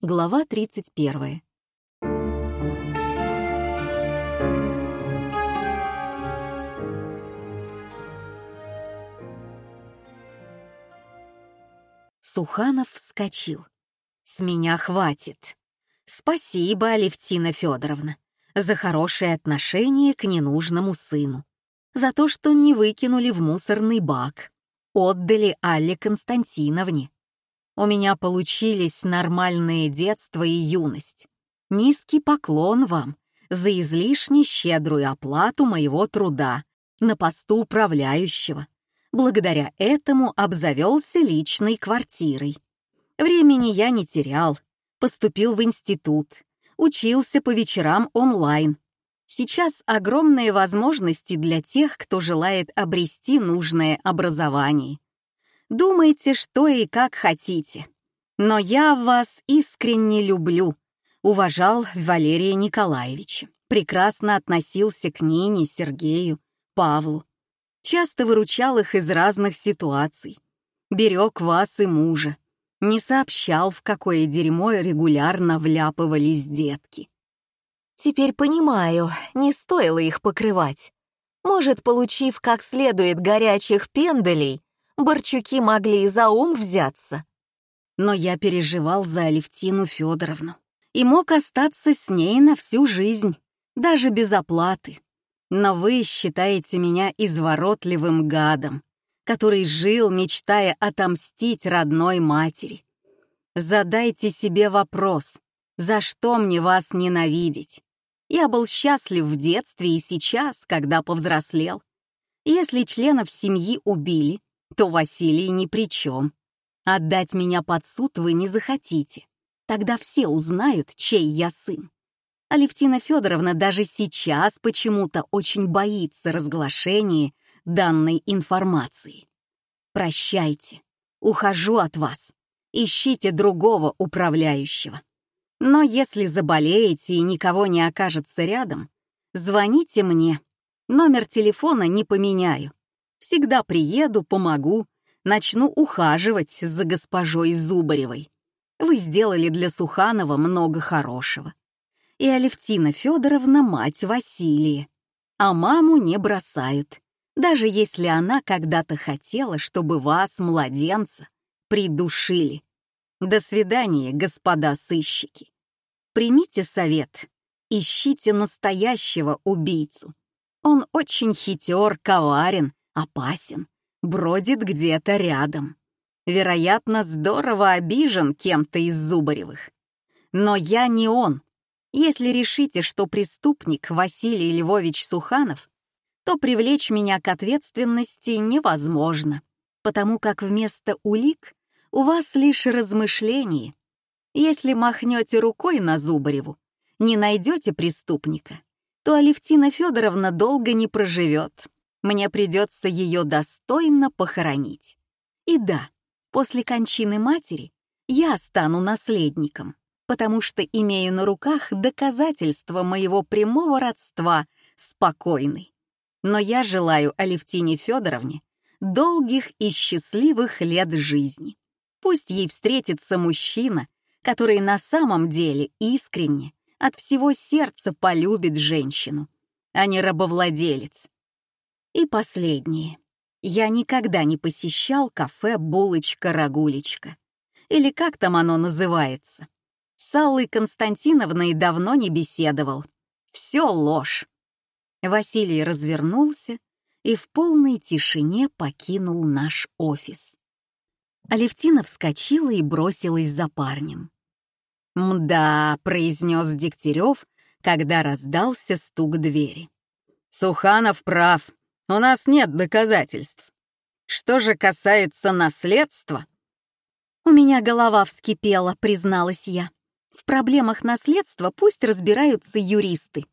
Глава 31. Суханов вскочил. «С меня хватит. Спасибо, Алевтина Федоровна, за хорошее отношение к ненужному сыну, за то, что не выкинули в мусорный бак, отдали Алле Константиновне. У меня получились нормальные детство и юность. Низкий поклон вам за излишне щедрую оплату моего труда на посту управляющего. Благодаря этому обзавелся личной квартирой. Времени я не терял, поступил в институт, учился по вечерам онлайн. Сейчас огромные возможности для тех, кто желает обрести нужное образование. Думайте, что и как хотите. Но я вас искренне люблю. Уважал Валерия Николаевича. Прекрасно относился к Нине, Сергею, Павлу. Часто выручал их из разных ситуаций. Берег вас и мужа. Не сообщал, в какое дерьмо регулярно вляпывались детки. Теперь понимаю, не стоило их покрывать. Может, получив как следует горячих пенделей, Борчуки могли и за ум взяться. Но я переживал за Алевтину Федоровну и мог остаться с ней на всю жизнь, даже без оплаты. Но вы считаете меня изворотливым гадом, который жил, мечтая отомстить родной матери. Задайте себе вопрос, за что мне вас ненавидеть? Я был счастлив в детстве и сейчас, когда повзрослел. Если членов семьи убили, то Василий ни при чем. Отдать меня под суд вы не захотите. Тогда все узнают, чей я сын. Алевтина Федоровна даже сейчас почему-то очень боится разглашения данной информации. Прощайте, ухожу от вас. Ищите другого управляющего. Но если заболеете и никого не окажется рядом, звоните мне. Номер телефона не поменяю. Всегда приеду, помогу, начну ухаживать за госпожой Зубаревой. Вы сделали для Суханова много хорошего. И Алевтина Федоровна мать Василия. А маму не бросают, даже если она когда-то хотела, чтобы вас, младенца, придушили. До свидания, господа сыщики. Примите совет. Ищите настоящего убийцу. Он очень хитер, коварен опасен, бродит где-то рядом. Вероятно, здорово обижен кем-то из Зубаревых. Но я не он. Если решите, что преступник Василий Львович Суханов, то привлечь меня к ответственности невозможно, потому как вместо улик у вас лишь размышления. Если махнете рукой на Зубареву, не найдете преступника, то Алевтина Федоровна долго не проживет, мне придется ее достойно похоронить. И да, после кончины матери я стану наследником, потому что имею на руках доказательства моего прямого родства с. Но я желаю Алевтине Федоровне долгих и счастливых лет жизни. Пусть ей встретится мужчина, который на самом деле искренне, от всего сердца полюбит женщину, а не рабовладелец, и последнее. Я никогда не посещал кафе «Булочка-рагулечка». Или как там оно называется. С Аллой Константиновной давно не беседовал. Все ложь. Василий развернулся и в полной тишине покинул наш офис. Алевтина вскочила и бросилась за парнем. «Мда», — произнес Дегтярев, когда раздался стук двери. «Суханов прав. У нас нет доказательств. Что же касается наследства... У меня голова вскипела, призналась я. В проблемах наследства пусть разбираются юристы.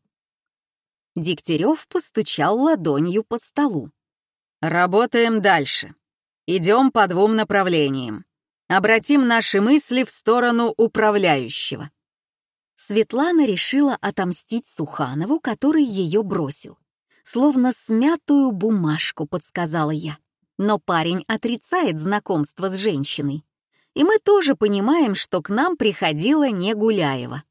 Дегтярев постучал ладонью по столу. «Работаем дальше. Идем по двум направлениям. Обратим наши мысли в сторону управляющего». Светлана решила отомстить Суханову, который ее бросил словно смятую бумажку, подсказала я. Но парень отрицает знакомство с женщиной. И мы тоже понимаем, что к нам приходила не Гуляева.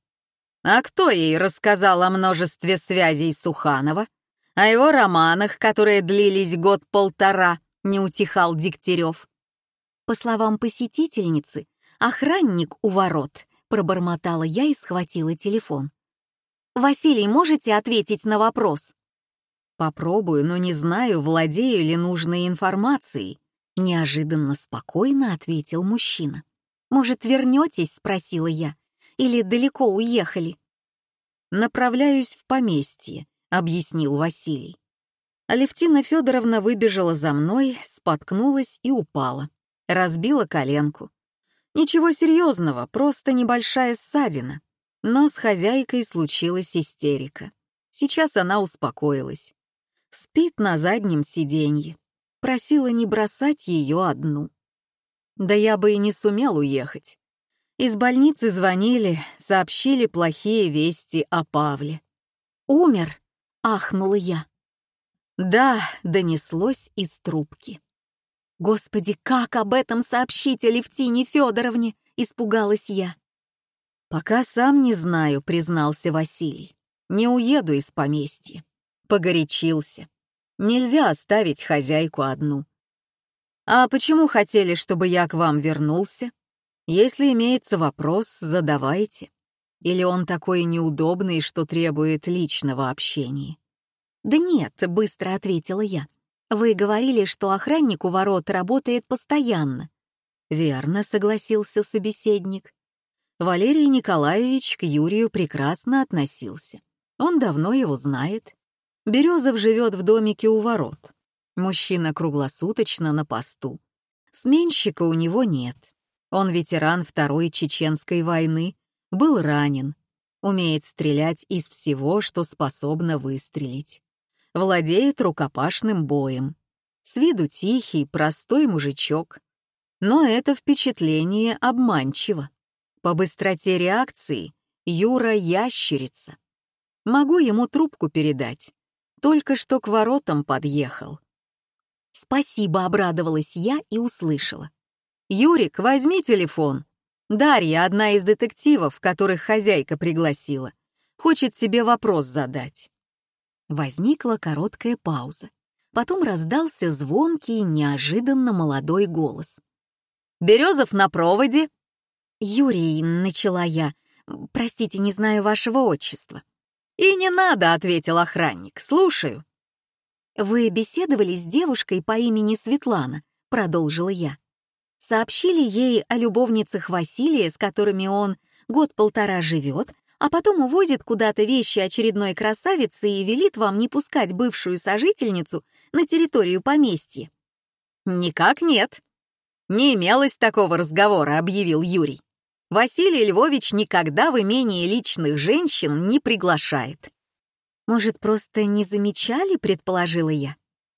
А кто ей рассказал о множестве связей Суханова? О его романах, которые длились год-полтора, не утихал Дегтярев. По словам посетительницы, охранник у ворот, пробормотала я и схватила телефон. «Василий, можете ответить на вопрос?» «Попробую, но не знаю, владею ли нужной информацией», — неожиданно спокойно ответил мужчина. «Может, вернетесь?» — спросила я. «Или далеко уехали?» «Направляюсь в поместье», — объяснил Василий. Алевтина Федоровна выбежала за мной, споткнулась и упала. Разбила коленку. Ничего серьезного, просто небольшая ссадина. Но с хозяйкой случилась истерика. Сейчас она успокоилась спит на заднем сиденье. Просила не бросать ее одну. Да я бы и не сумел уехать. Из больницы звонили, сообщили плохие вести о Павле. «Умер!» — ахнула я. «Да», — донеслось из трубки. «Господи, как об этом сообщить Алевтине Федоровне?» — испугалась я. «Пока сам не знаю», — признался Василий. «Не уеду из поместья погорячился. Нельзя оставить хозяйку одну. А почему хотели, чтобы я к вам вернулся? Если имеется вопрос, задавайте. Или он такой неудобный, что требует личного общения? Да нет, быстро ответила я. Вы говорили, что охранник у ворот работает постоянно. Верно, согласился собеседник. Валерий Николаевич к Юрию прекрасно относился. Он давно его знает. Березов живет в домике у ворот. Мужчина круглосуточно на посту. Сменщика у него нет. Он ветеран Второй Чеченской войны, был ранен, умеет стрелять из всего, что способно выстрелить. Владеет рукопашным боем. С виду тихий, простой мужичок. Но это впечатление обманчиво. По быстроте реакции Юра ящерица. Могу ему трубку передать только что к воротам подъехал. «Спасибо», — обрадовалась я и услышала. «Юрик, возьми телефон. Дарья, одна из детективов, которых хозяйка пригласила, хочет себе вопрос задать». Возникла короткая пауза. Потом раздался звонкий, неожиданно молодой голос. «Березов на проводе?» «Юрий», — начала я, — «простите, не знаю вашего отчества». «И не надо», — ответил охранник. «Слушаю». «Вы беседовали с девушкой по имени Светлана», — продолжила я. «Сообщили ей о любовницах Василия, с которыми он год-полтора живет, а потом увозит куда-то вещи очередной красавицы и велит вам не пускать бывшую сожительницу на территорию поместья». «Никак нет. Не имелось такого разговора», — объявил Юрий. Василий Львович никогда в имение личных женщин не приглашает. Может, просто не замечали, предположила я.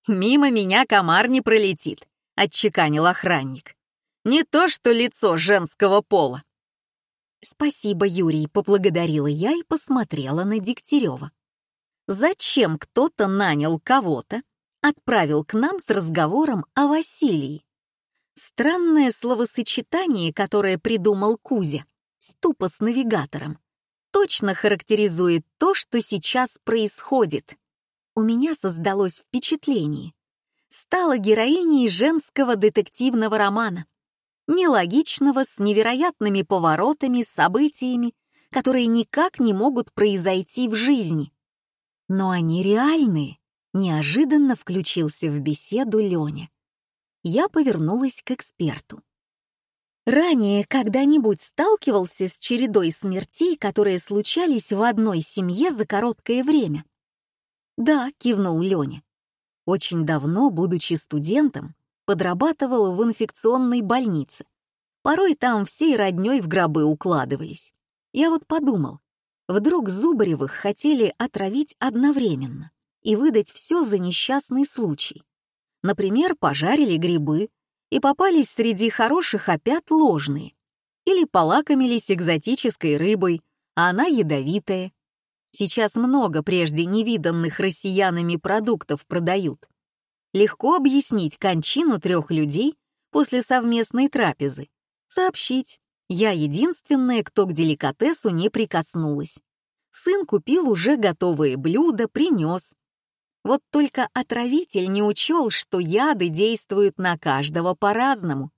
Мимо меня комар не пролетит, отчеканил охранник. Не то, что лицо женского пола. Спасибо, Юрий, поблагодарила я и посмотрела на Дегтярева. Зачем кто-то нанял кого-то, отправил к нам с разговором о Василии? Странное словосочетание, которое придумал Кузя, ступа с навигатором, точно характеризует то, что сейчас происходит. У меня создалось впечатление. Стала героиней женского детективного романа. Нелогичного, с невероятными поворотами, событиями, которые никак не могут произойти в жизни. Но они реальные. Неожиданно включился в беседу Леня я повернулась к эксперту. Ранее когда-нибудь сталкивался с чередой смертей, которые случались в одной семье за короткое время? Да, кивнул Леня. Очень давно, будучи студентом, подрабатывал в инфекционной больнице. Порой там всей роднёй в гробы укладывались. Я вот подумал, вдруг Зубаревых хотели отравить одновременно и выдать все за несчастный случай. Например, пожарили грибы и попались среди хороших опят ложные. Или полакомились экзотической рыбой, а она ядовитая. Сейчас много прежде невиданных россиянами продуктов продают. Легко объяснить кончину трех людей после совместной трапезы. сообщить. Я единственная, кто к деликатесу не прикоснулась. Сын купил уже готовые блюда, принес. Вот только отравитель не учел, что яды действуют на каждого по-разному.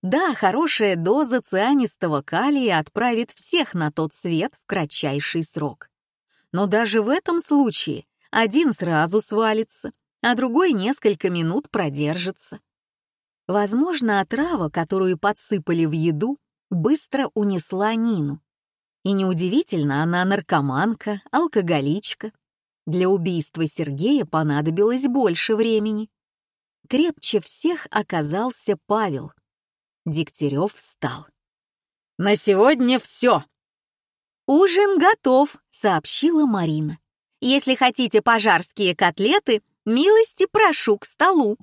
Да, хорошая доза цианистого калия отправит всех на тот свет в кратчайший срок. Но даже в этом случае один сразу свалится, а другой несколько минут продержится. Возможно, отрава, которую подсыпали в еду, быстро унесла Нину. И неудивительно, она наркоманка, алкоголичка. Для убийства Сергея понадобилось больше времени. Крепче всех оказался Павел. Дегтярев встал. «На сегодня все!» «Ужин готов», — сообщила Марина. «Если хотите пожарские котлеты, милости прошу к столу».